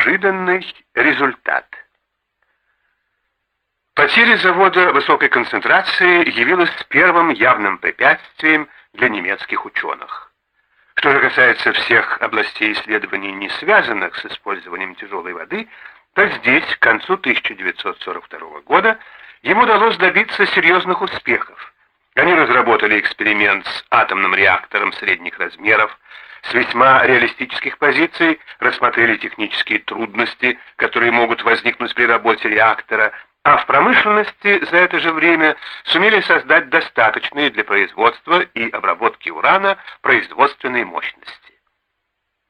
Неожиданный результат. Потеря завода высокой концентрации явилась первым явным препятствием для немецких ученых. Что же касается всех областей исследований, не связанных с использованием тяжелой воды, то здесь, к концу 1942 года, ему удалось добиться серьезных успехов. Они разработали эксперимент с атомным реактором средних размеров, с весьма реалистических позиций рассмотрели технические трудности, которые могут возникнуть при работе реактора, а в промышленности за это же время сумели создать достаточные для производства и обработки урана производственные мощности.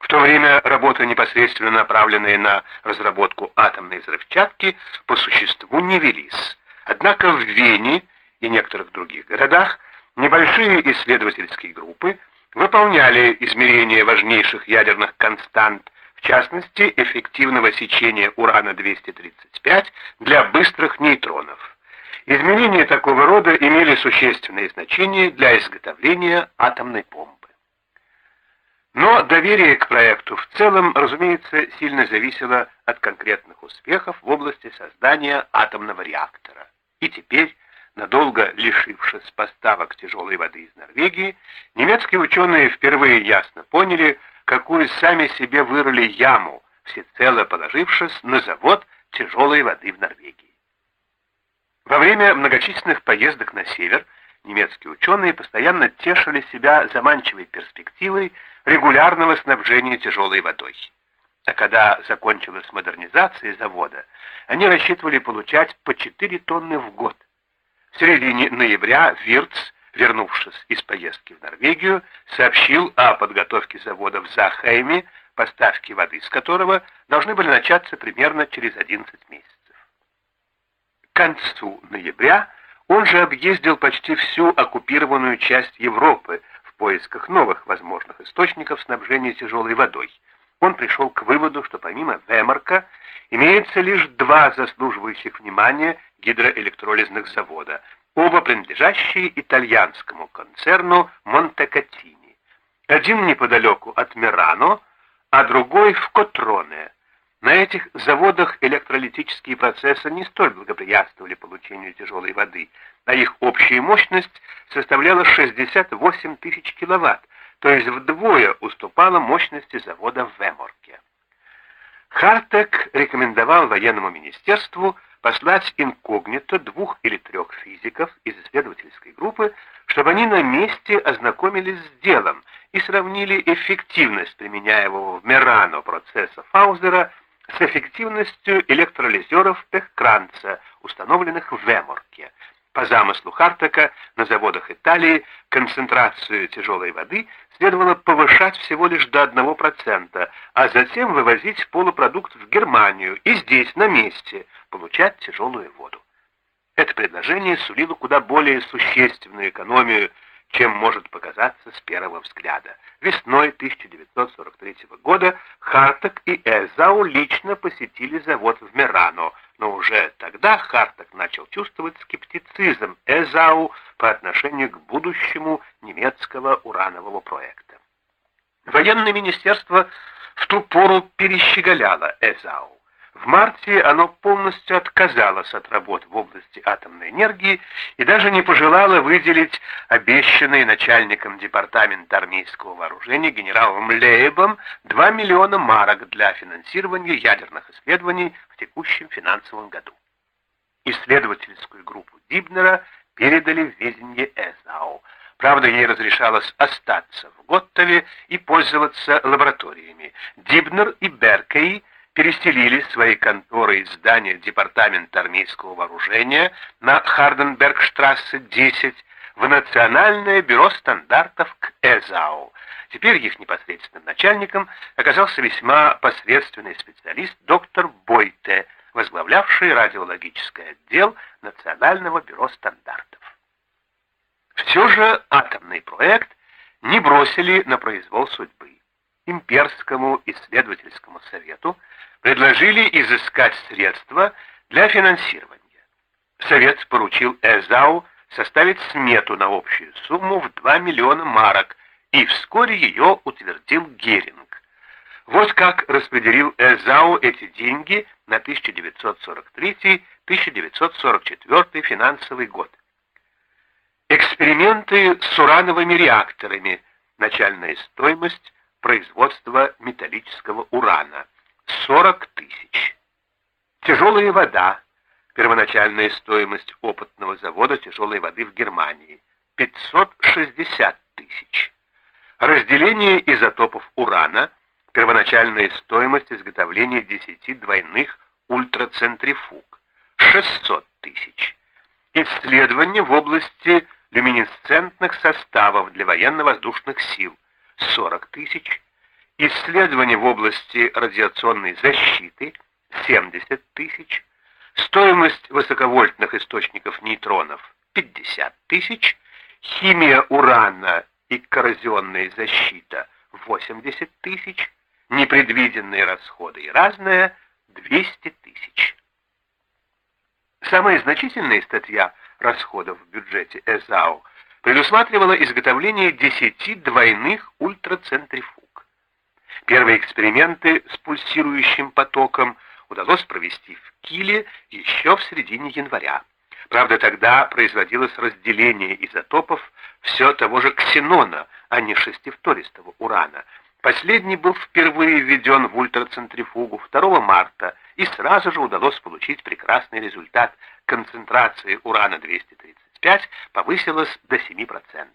В то время работы, непосредственно направленные на разработку атомной взрывчатки, по существу не велись. Однако в Вене и некоторых других городах небольшие исследовательские группы выполняли измерения важнейших ядерных констант, в частности, эффективного сечения урана-235 для быстрых нейтронов. Измерения такого рода имели существенное значение для изготовления атомной бомбы. Но доверие к проекту в целом, разумеется, сильно зависело от конкретных успехов в области создания атомного реактора. И теперь надолго лишившись поставок тяжелой воды из Норвегии, немецкие ученые впервые ясно поняли, какую сами себе вырыли яму, всецело положившись на завод тяжелой воды в Норвегии. Во время многочисленных поездок на север немецкие ученые постоянно тешили себя заманчивой перспективой регулярного снабжения тяжелой водой. А когда закончилась модернизация завода, они рассчитывали получать по 4 тонны в год – в середине ноября Вирц, вернувшись из поездки в Норвегию, сообщил о подготовке завода в Захайме, поставки воды с которого должны были начаться примерно через 11 месяцев. К концу ноября он же объездил почти всю оккупированную часть Европы в поисках новых возможных источников снабжения тяжелой водой. Он пришел к выводу, что помимо Вемарка имеется лишь два заслуживающих внимания гидроэлектролизных завода, оба принадлежащие итальянскому концерну Монтекатини. Один неподалеку от Мирано, а другой в Котроне. На этих заводах электролитические процессы не столь благоприятствовали получению тяжелой воды, а их общая мощность составляла 68 тысяч киловатт, то есть вдвое уступала мощности завода в Веморке. Хартек рекомендовал военному министерству послать инкогнито двух или трех физиков из исследовательской группы, чтобы они на месте ознакомились с делом и сравнили эффективность применяемого в Мерано процесса Фаузера с эффективностью электролизеров Техкранца, установленных в Веморке. По замыслу Хартека на заводах Италии концентрацию тяжелой воды следовало повышать всего лишь до 1%, а затем вывозить полупродукт в Германию и здесь, на месте, получать тяжелую воду. Это предложение сулило куда более существенную экономию, чем может показаться с первого взгляда. Весной 1943 года Хартек и Эзау лично посетили завод в Мерано – но уже тогда Харток начал чувствовать скептицизм Эзау по отношению к будущему немецкого уранового проекта. Военное министерство в ту пору перещеголяло Эзау. В марте оно полностью отказалось от работ в области атомной энергии и даже не пожелало выделить обещанные начальником департамента армейского вооружения генералом Лейбом 2 миллиона марок для финансирования ядерных исследований в текущем финансовом году. Исследовательскую группу Дибнера передали в ведение ЭЗАУ. Правда, ей разрешалось остаться в Готтове и пользоваться лабораториями. Дибнер и Беркей переселили свои конторы из здания Департамента армейского вооружения на Харденбергштрассе 10 в Национальное бюро стандартов к ЭЗАУ. Теперь их непосредственным начальником оказался весьма посредственный специалист доктор Бойте, возглавлявший радиологический отдел Национального бюро стандартов. Все же атомный проект не бросили на произвол судьбы. Имперскому исследовательскому совету предложили изыскать средства для финансирования. Совет поручил Эзау составить смету на общую сумму в 2 миллиона марок, и вскоре ее утвердил Геринг. Вот как распределил Эзау эти деньги на 1943-1944 финансовый год. Эксперименты с урановыми реакторами. Начальная стоимость производства металлического урана. 40 тысяч. Тяжелая вода. Первоначальная стоимость опытного завода тяжелой воды в Германии. 560 тысяч. Разделение изотопов урана. Первоначальная стоимость изготовления 10 двойных ультрацентрифуг. 600 тысяч. Исследования в области люминесцентных составов для военно-воздушных сил 40 тысяч, исследования в области радиационной защиты 70 тысяч, стоимость высоковольтных источников нейтронов 50 тысяч, химия урана и коррозионная защита 80 тысяч, непредвиденные расходы и разное 200 тысяч. Самая значительная статья расходов в бюджете ЭЗАО предусматривала изготовление 10 двойных ультрацентрифуг. Первые эксперименты с пульсирующим потоком удалось провести в Киле еще в середине января. Правда, тогда производилось разделение изотопов все того же ксенона, а не шестифтористого урана. Последний был впервые введен в ультрацентрифугу 2 марта, и сразу же удалось получить прекрасный результат концентрации урана-233 25 повысилось до 7%.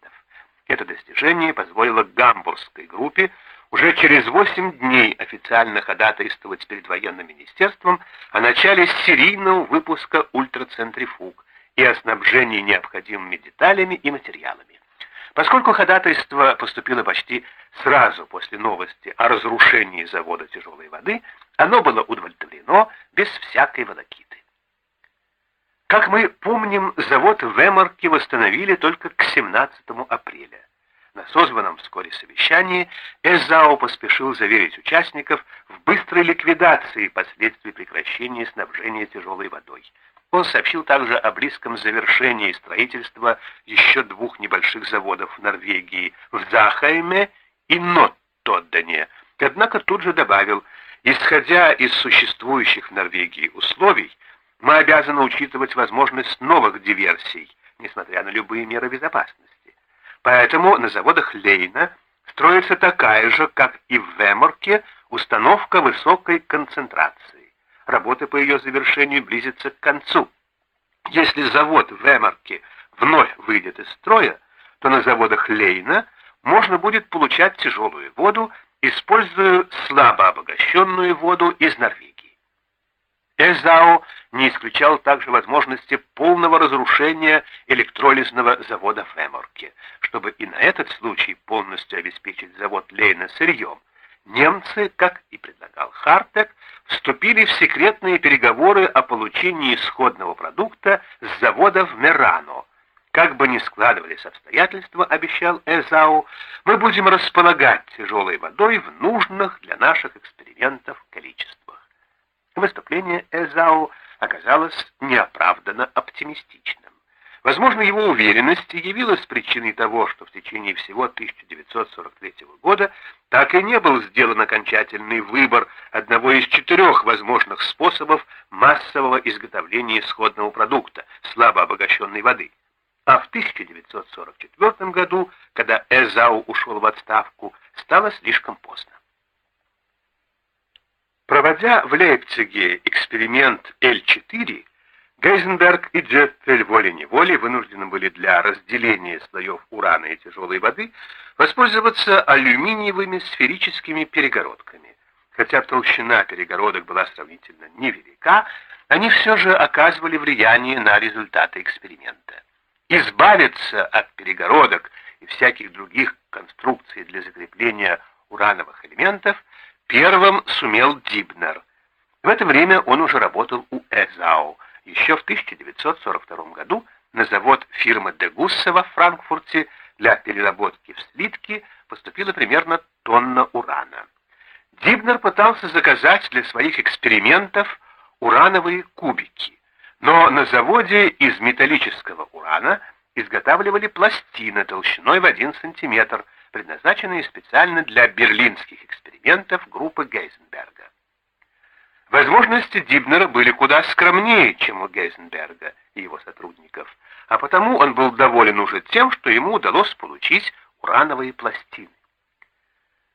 Это достижение позволило гамбургской группе уже через 8 дней официально ходатайствовать перед военным министерством о начале серийного выпуска ультрацентрифуг и о снабжении необходимыми деталями и материалами. Поскольку ходатайство поступило почти сразу после новости о разрушении завода тяжелой воды, оно было удовлетворено без всякой волокиты. Как мы помним, завод в Эморке восстановили только к 17 апреля. На созванном вскоре совещании Эзао поспешил заверить участников в быстрой ликвидации последствий прекращения снабжения тяжелой водой. Он сообщил также о близком завершении строительства еще двух небольших заводов в Норвегии, в Захайме и Ноттоддене. Однако тут же добавил, исходя из существующих в Норвегии условий, мы обязаны учитывать возможность новых диверсий, несмотря на любые меры безопасности. Поэтому на заводах Лейна строится такая же, как и в Веморке, установка высокой концентрации. Работа по ее завершению близится к концу. Если завод в Веморке вновь выйдет из строя, то на заводах Лейна можно будет получать тяжелую воду, используя слабо обогащенную воду из Норвегии. Эзао не исключал также возможности полного разрушения электролизного завода в Эморке, чтобы и на этот случай полностью обеспечить завод Лейна сырьем. Немцы, как и предлагал Хартек, вступили в секретные переговоры о получении исходного продукта с завода в Мерано. Как бы ни складывались обстоятельства, обещал Эзау, мы будем располагать тяжелой водой в нужных для наших экспериментов количествах. Выступление Эзау оказалось неоправданно оптимистичным. Возможно, его уверенность явилась причиной того, что в течение всего 1943 года так и не был сделан окончательный выбор одного из четырех возможных способов массового изготовления исходного продукта – слабо обогащенной воды. А в 1944 году, когда Эзау ушел в отставку, стало слишком поздно. Проводя в Лейпциге эксперимент L4, Гейзенберг и Джетфель волей-неволей вынуждены были для разделения слоев урана и тяжелой воды воспользоваться алюминиевыми сферическими перегородками. Хотя толщина перегородок была сравнительно невелика, они все же оказывали влияние на результаты эксперимента. Избавиться от перегородок и всяких других конструкций для закрепления урановых элементов – Первым сумел Дибнер. В это время он уже работал у Эзау. Еще в 1942 году на завод фирмы Дегусса во Франкфурте для переработки в слитки поступила примерно тонна урана. Дибнер пытался заказать для своих экспериментов урановые кубики, но на заводе из металлического урана изготавливали пластины толщиной в 1 сантиметр, предназначенные специально для берлинских экспериментов группы Гейзенберга. Возможности Дибнера были куда скромнее, чем у Гейзенберга и его сотрудников, а потому он был доволен уже тем, что ему удалось получить урановые пластины.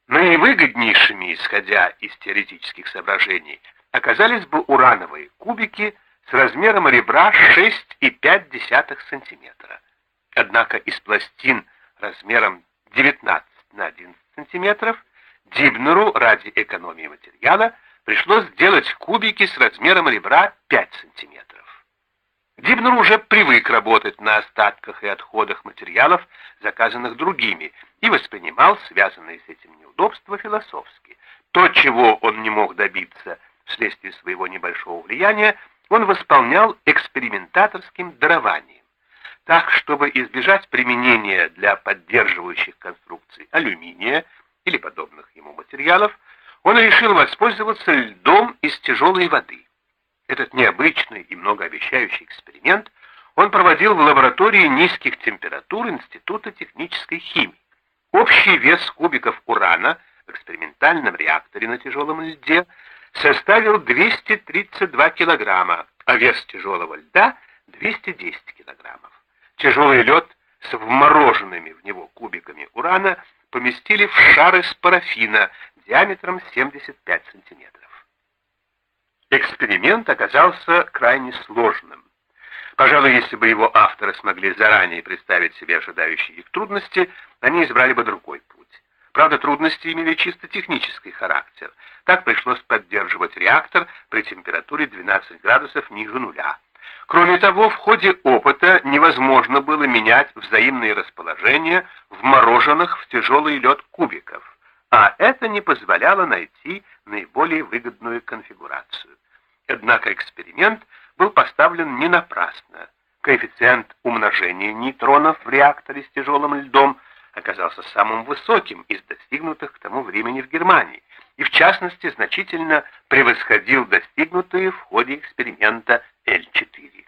Наивыгоднейшими, исходя из теоретических соображений, оказались бы урановые кубики с размером ребра 6,5 см. Однако из пластин размером 19 на 11 см Дибнеру ради экономии материала пришлось сделать кубики с размером ребра 5 см. Дибнер уже привык работать на остатках и отходах материалов, заказанных другими, и воспринимал связанные с этим неудобства философски. То, чего он не мог добиться вследствие своего небольшого влияния, он восполнял экспериментаторским дарованием. Так, чтобы избежать применения для поддерживающих конструкций алюминия или подобных ему материалов, он решил воспользоваться льдом из тяжелой воды. Этот необычный и многообещающий эксперимент он проводил в лаборатории низких температур Института технической химии. Общий вес кубиков урана в экспериментальном реакторе на тяжелом льде составил 232 килограмма, а вес тяжелого льда 210 килограммов. Тяжелый лед с вмороженными в него кубиками урана поместили в шар из парафина диаметром 75 сантиметров. Эксперимент оказался крайне сложным. Пожалуй, если бы его авторы смогли заранее представить себе ожидающие их трудности, они избрали бы другой путь. Правда, трудности имели чисто технический характер. Так пришлось поддерживать реактор при температуре 12 градусов ниже нуля. Кроме того, в ходе опыта невозможно было менять взаимные расположения вмороженных в тяжелый лед кубиков, а это не позволяло найти наиболее выгодную конфигурацию. Однако эксперимент был поставлен не напрасно. Коэффициент умножения нейтронов в реакторе с тяжелым льдом оказался самым высоким из достигнутых к тому времени в Германии и, в частности, значительно превосходил достигнутые в ходе эксперимента L4.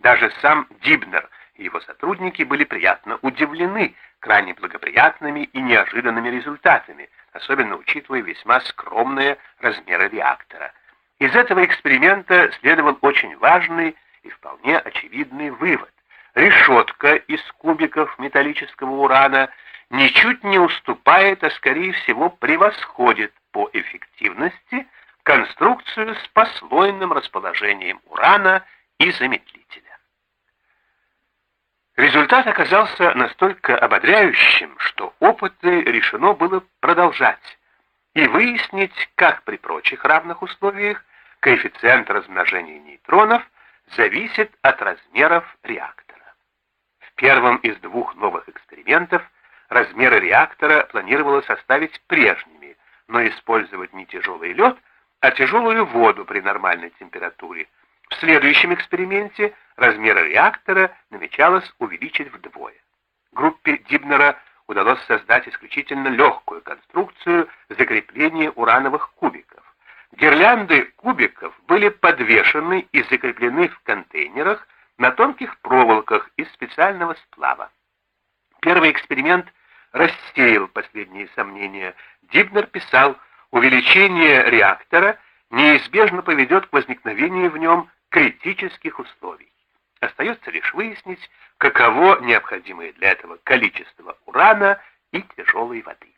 Даже сам Дибнер и его сотрудники были приятно удивлены крайне благоприятными и неожиданными результатами, особенно учитывая весьма скромные размеры реактора. Из этого эксперимента следовал очень важный и вполне очевидный вывод. Решетка из кубиков металлического урана ничуть не уступает, а скорее всего превосходит по эффективности конструкцию с послойным расположением урана и замедлителя. Результат оказался настолько ободряющим, что опыты решено было продолжать и выяснить, как при прочих равных условиях коэффициент размножения нейтронов зависит от размеров реактора. Первом из двух новых экспериментов размеры реактора планировалось оставить прежними, но использовать не тяжелый лед, а тяжелую воду при нормальной температуре, в следующем эксперименте размеры реактора намечалось увеличить вдвое. Группе Дибнера удалось создать исключительно легкую конструкцию закрепления урановых кубиков. Гирлянды кубиков были подвешены и закреплены в контейнерах на тонких проволоках из специального сплава. Первый эксперимент рассеял последние сомнения. Дибнер писал, увеличение реактора неизбежно поведет к возникновению в нем критических условий. Остается лишь выяснить, каково необходимое для этого количество урана и тяжелой воды.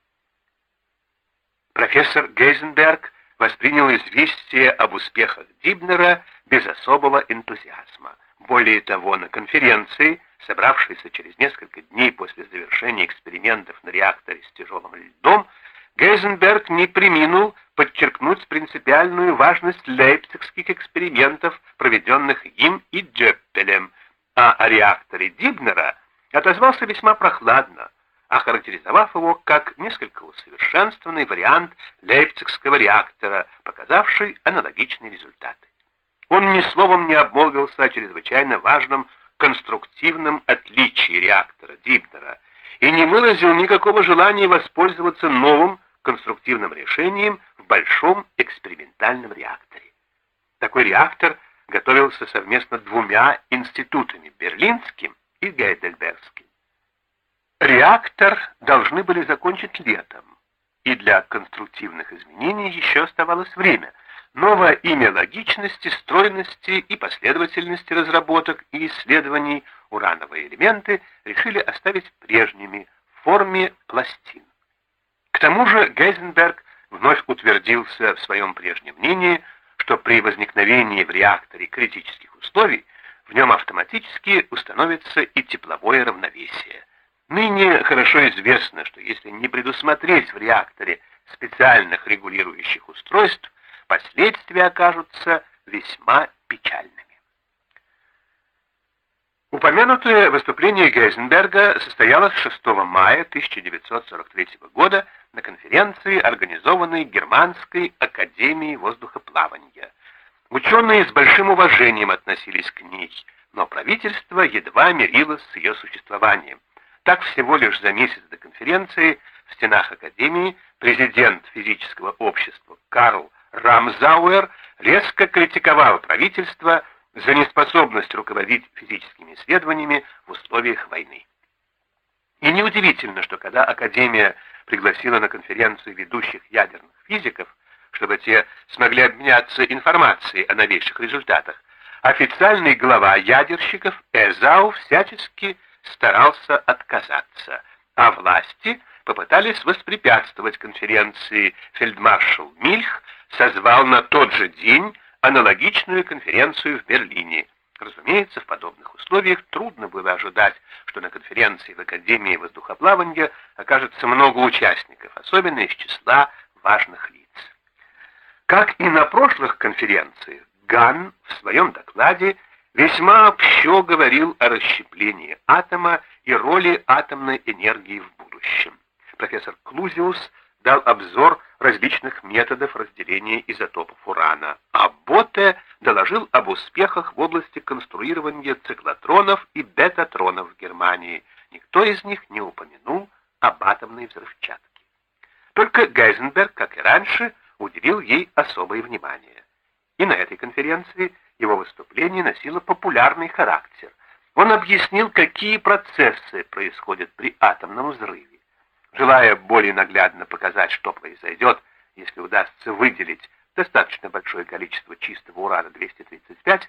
Профессор Гейзенберг воспринял известие об успехах Дибнера без особого энтузиазма. Более того, на конференции, собравшейся через несколько дней после завершения экспериментов на реакторе с тяжелым льдом, Гейзенберг не приминул подчеркнуть принципиальную важность лейпцигских экспериментов, проведенных им и Джеппелем, а о реакторе Дибнера отозвался весьма прохладно, охарактеризовав его как несколько усовершенствованный вариант лейпцигского реактора, показавший аналогичные результаты. Он ни словом не обмолвился о чрезвычайно важном конструктивном отличии реактора Дибнера и не выразил никакого желания воспользоваться новым конструктивным решением в большом экспериментальном реакторе. Такой реактор готовился совместно двумя институтами, Берлинским и Гейдельбергским. Реактор должны были закончить летом, и для конструктивных изменений еще оставалось время. Новое имя логичности, стройности и последовательности разработок и исследований урановые элементы решили оставить прежними в форме пластин. К тому же Гейзенберг вновь утвердился в своем прежнем мнении, что при возникновении в реакторе критических условий в нем автоматически установится и тепловое равновесие. Ныне хорошо известно, что если не предусмотреть в реакторе специальных регулирующих устройств, последствия окажутся весьма печальными. Упомянутое выступление Гейзенберга состоялось 6 мая 1943 года на конференции, организованной Германской академией воздухоплавания. Ученые с большим уважением относились к ней, но правительство едва мирилось с ее существованием. Так всего лишь за месяц до конференции в стенах Академии президент физического общества Карл Рамзауэр резко критиковал правительство за неспособность руководить физическими исследованиями в условиях войны. И неудивительно, что когда Академия пригласила на конференцию ведущих ядерных физиков, чтобы те смогли обменяться информацией о новейших результатах, официальный глава ядерщиков Эзау всячески старался отказаться, а власти попытались воспрепятствовать конференции фельдмаршал Мильх созвал на тот же день аналогичную конференцию в Берлине. Разумеется, в подобных условиях трудно было ожидать, что на конференции в Академии воздухоплавания окажется много участников, особенно из числа важных лиц. Как и на прошлых конференциях, Ган в своем докладе весьма общо говорил о расщеплении атома и роли атомной энергии в будущем. Профессор Клузиус дал обзор различных методов разделения изотопов урана, а Ботте доложил об успехах в области конструирования циклотронов и бетатронов в Германии. Никто из них не упомянул об атомной взрывчатке. Только Гейзенберг, как и раньше, уделил ей особое внимание. И на этой конференции его выступление носило популярный характер. Он объяснил, какие процессы происходят при атомном взрыве. Желая более наглядно показать, что произойдет, если удастся выделить достаточно большое количество чистого урана-235,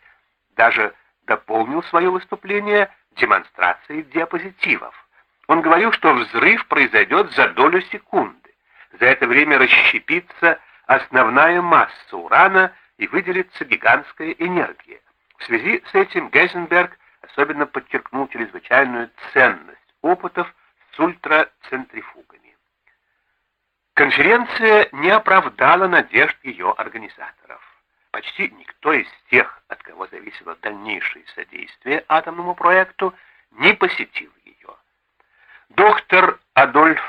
даже дополнил свое выступление демонстрацией диапозитивов. Он говорил, что взрыв произойдет за долю секунды. За это время расщепится основная масса урана и выделится гигантская энергия. В связи с этим Гейзенберг особенно подчеркнул чрезвычайную ценность опытов с ультрацентрифугами. Конференция не оправдала надежд ее организаторов. Почти никто из тех, от кого зависело дальнейшее содействие атомному проекту, не посетил ее. Доктор Адольф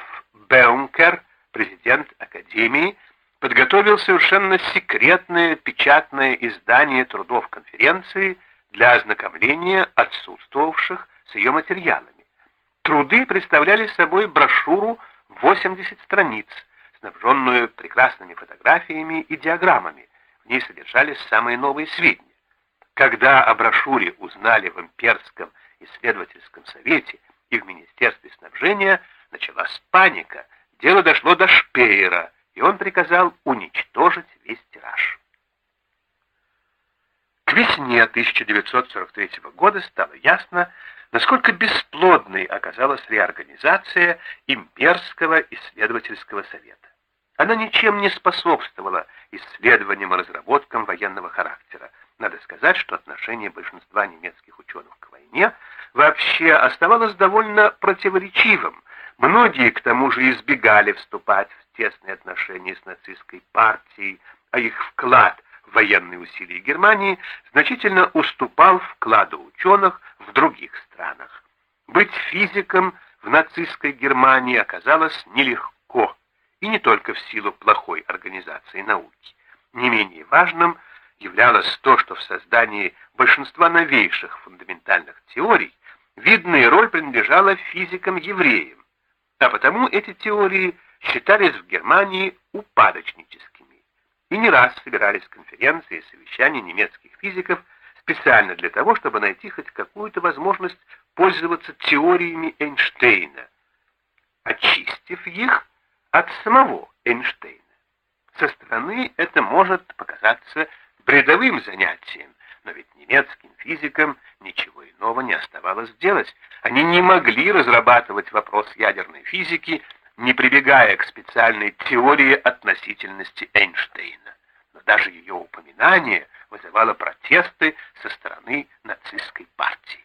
Беункер, президент Академии, подготовил совершенно секретное печатное издание трудов конференции для ознакомления отсутствовавших с ее материалами. Труды представляли собой брошюру 80 страниц, снабженную прекрасными фотографиями и диаграммами. В ней содержались самые новые сведения. Когда о брошюре узнали в Имперском исследовательском совете и в Министерстве снабжения, началась паника. Дело дошло до Шпеера, и он приказал уничтожить весь тираж. К весне 1943 года стало ясно, насколько бесплодной оказалась реорганизация Имперского исследовательского совета. Она ничем не способствовала исследованиям и разработкам военного характера. Надо сказать, что отношение большинства немецких ученых к войне вообще оставалось довольно противоречивым. Многие, к тому же, избегали вступать в тесные отношения с нацистской партией, а их вклад военные усилия Германии значительно уступал вкладу ученых в других странах. Быть физиком в нацистской Германии оказалось нелегко, и не только в силу плохой организации науки. Не менее важным являлось то, что в создании большинства новейших фундаментальных теорий видная роль принадлежала физикам-евреям, а потому эти теории считались в Германии упадочническими. И не раз собирались конференции и совещания немецких физиков специально для того, чтобы найти хоть какую-то возможность пользоваться теориями Эйнштейна, очистив их от самого Эйнштейна. Со стороны это может показаться бредовым занятием, но ведь немецким физикам ничего иного не оставалось делать. Они не могли разрабатывать вопрос ядерной физики, не прибегая к специальной теории относительности Эйнштейна. Но даже ее упоминание вызывало протесты со стороны нацистской партии.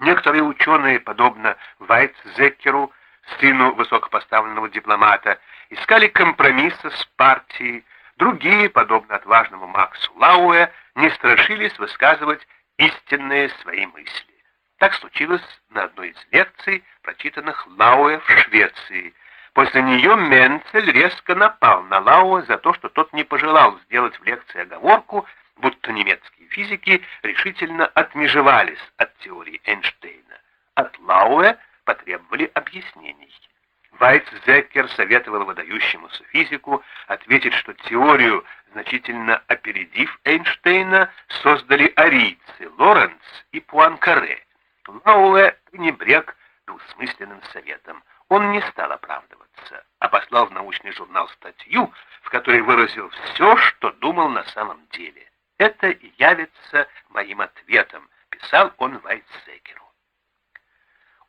Некоторые ученые, подобно Вайтзекеру, сыну высокопоставленного дипломата, искали компромисса с партией, другие, подобно отважному Максу Лауэ, не страшились высказывать истинные свои мысли. Так случилось на одной из лекций, прочитанных Лауэ в Швеции. После нее Менцель резко напал на Лауэ за то, что тот не пожелал сделать в лекции оговорку, будто немецкие физики решительно отмежевались от теории Эйнштейна. От Лауэ потребовали объяснений. Вайтзекер советовал выдающемуся физику ответить, что теорию, значительно опередив Эйнштейна, создали арийцы Лоренц и Пуанкаре. Лауэ пренебрег двусмысленным советом. Он не стал оправдываться, а послал в научный журнал статью, в которой выразил все, что думал на самом деле. «Это явится моим ответом», — писал он Вайтзекеру.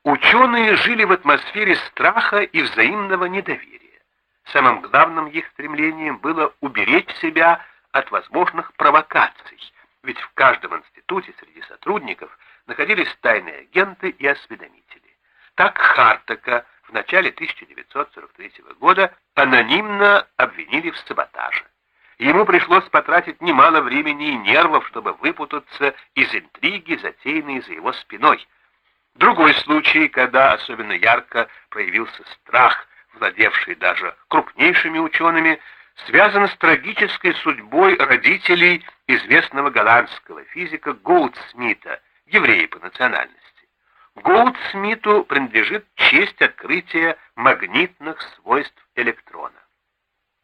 Ученые жили в атмосфере страха и взаимного недоверия. Самым главным их стремлением было уберечь себя от возможных провокаций, ведь в каждом институте среди сотрудников находились тайные агенты и осведомители. Так Хартака в начале 1943 года анонимно обвинили в саботаже. Ему пришлось потратить немало времени и нервов, чтобы выпутаться из интриги, затеянной за его спиной – Другой случай, когда особенно ярко проявился страх, владевший даже крупнейшими учеными, связан с трагической судьбой родителей известного голландского физика Гоутсмита, еврея по национальности. Гаудсмиту принадлежит честь открытия магнитных свойств электрона.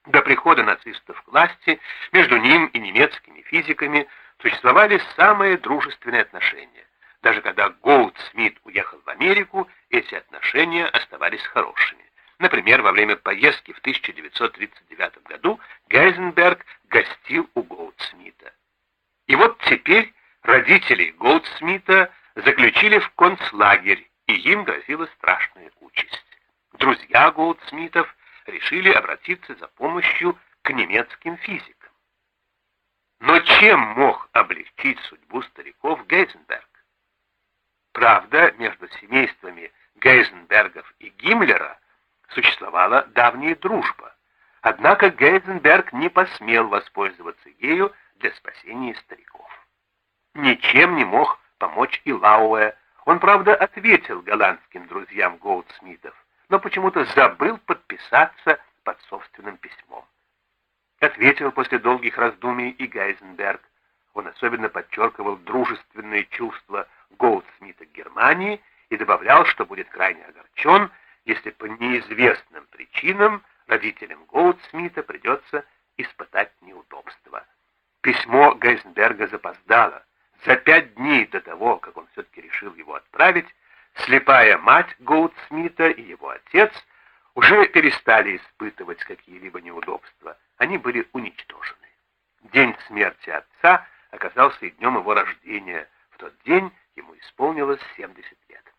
До прихода нацистов к власти между ним и немецкими физиками существовали самые дружественные отношения. Даже когда Гаудсмит уехал в Америку, эти отношения оставались хорошими. Например, во время поездки в 1939 году Гейзенберг гостил у Гаудсмита. И вот теперь родители Голдсмита заключили в концлагерь, и им грозила страшная участь. Друзья Голдсмитов решили обратиться за помощью к немецким физикам. Но чем мог облегчить судьбу стариков Гейзенберг? Правда, между семействами Гейзенбергов и Гиммлера существовала давняя дружба. Однако Гейзенберг не посмел воспользоваться ею для спасения стариков. Ничем не мог помочь и Лауэ. Он, правда, ответил голландским друзьям Голдсмитов, но почему-то забыл подписаться под собственным письмом. Ответил после долгих раздумий и Гейзенберг. Он особенно подчеркивал дружественные чувства Голдсмита к Германии и добавлял, что будет крайне огорчен, если по неизвестным причинам родителям Голдсмита придется испытать неудобства. Письмо Гейзенберга запоздало. За пять дней до того, как он все-таки решил его отправить, слепая мать Голдсмита и его отец уже перестали испытывать какие-либо неудобства. Они были уничтожены. День смерти отца оказался и днем его рождения. В тот день ему исполнилось 70 лет.